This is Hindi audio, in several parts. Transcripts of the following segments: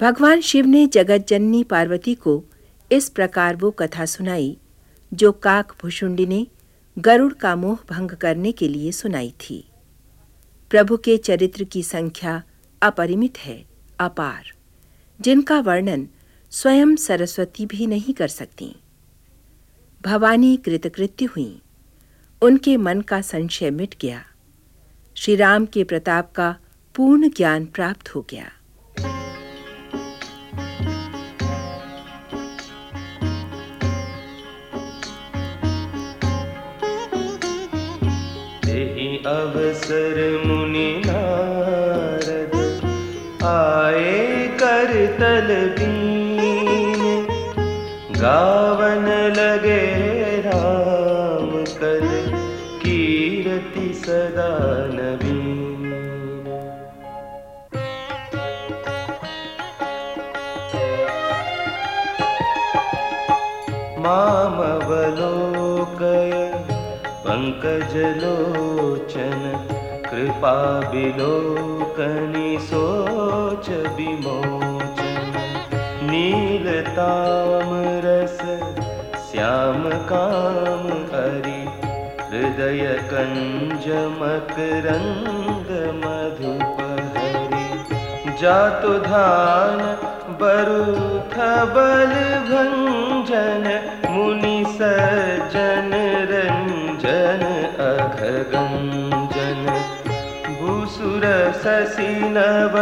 भगवान शिव ने जगत जननी पार्वती को इस प्रकार वो कथा सुनाई, जो काक भुषुंडी ने गरुड़ का मोह भंग करने के लिए सुनाई थी। प्रभु के चरित्र की संख्या अपरिमित है, अपार, जिनका वर्णन स्वयं सरस्वती भी नहीं कर सकती। भवानी कृतकृत्य हुई, उनके मन का संशय मिट गया श्री राम के प्रताप का पूर्ण ज्ञान प्राप्त हो गया। अवसर मुनि नारद आए कर तल गावन लगे राम कल कीरति सदा नवीन। मामवलोकय पङ्कजलोचन कृपा विलोकनि सोच विमोचन। नीलतामरस श्याम काम हरि, हृदय कञ्जमकरन्द मधुपहरि। जातु धान, बरुथ बल भञ्जन मुनि सज्जन अघगञ्जन भूसुर शशि नव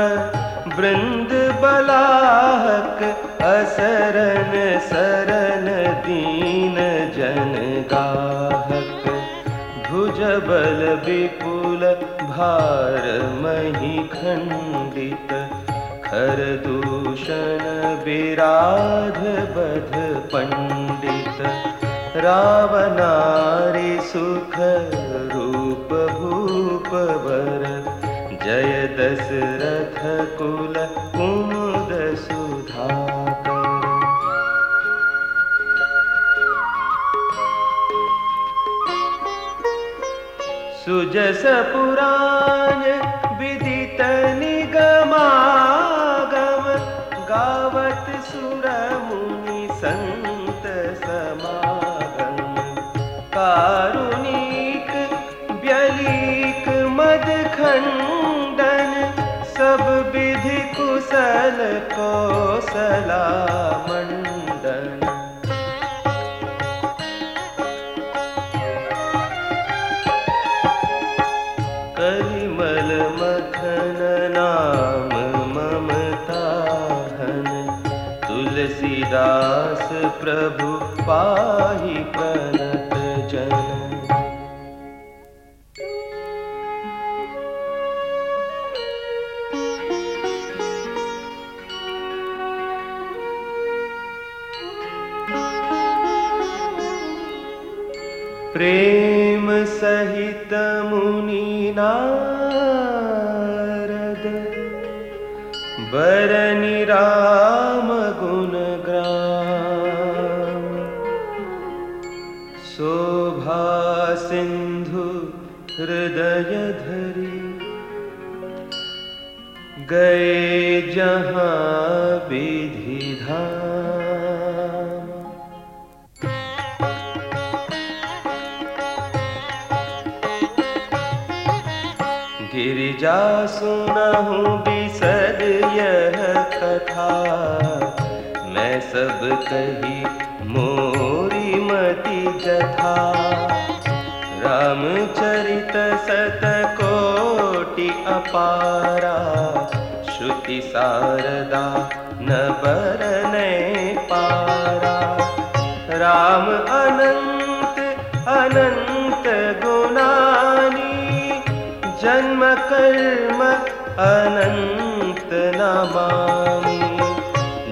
वृन्द बलाहक असरन सरन दीन जन गाहक, भुजबल विपुल भार मही खण्डित खर दूषण विराध बध पण्डित, रावणारि सुख जय दशरथ कुल कुमुद सुधाकर। सुजस पुराण विदित निगमागम गावत सुर मुनि संत कुशल कौशला मंडन कलिमल मथन नाम ममताहन तुलसीदास प्रभु नारद। बरनि राम गुण ग्राम शोभा सिंधु हृदय धरी। गए जहाँ विधि गिरिजा सुनहु बिसद यह कथा। मैं सब कही मोरी मति जथा। रामचरित सत कोटि अपारा। श्रुति शारदा न बरने पारा राम अनंत कर्म अनंत नमामि।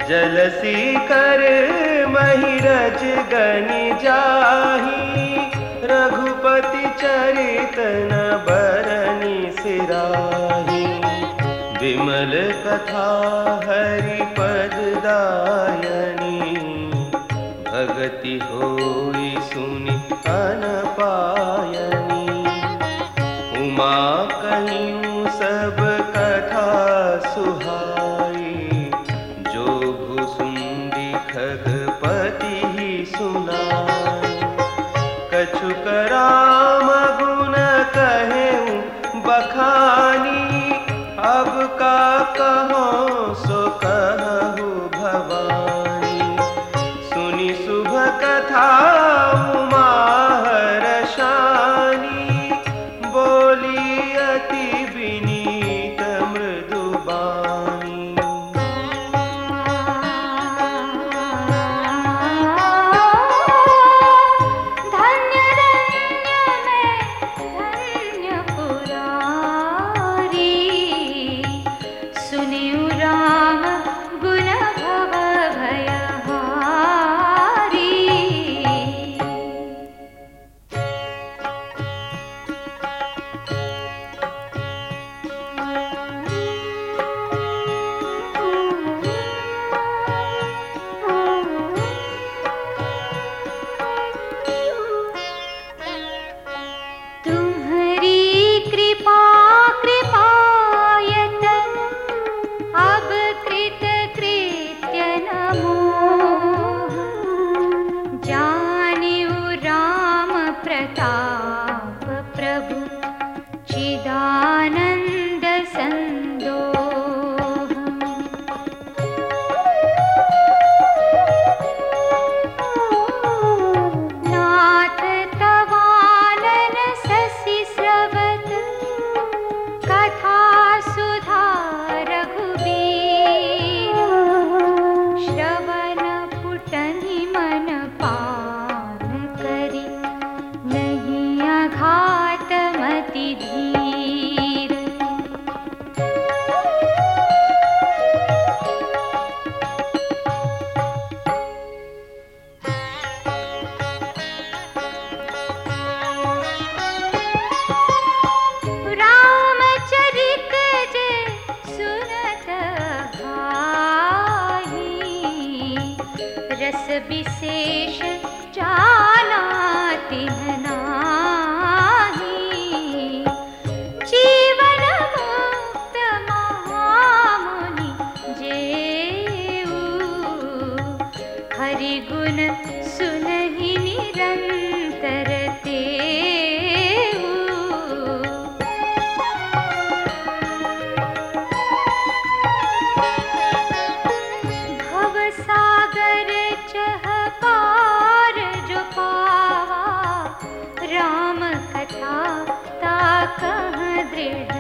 जलसी कर महिरज गनि जाही। रघुपति चरित न बरनि सिराही। विमल कथा हरि पद दायनी। भगति होई विशेष जानाति न जीवनमुक्तनि हरिगुण सुनहि निरन्तरते कह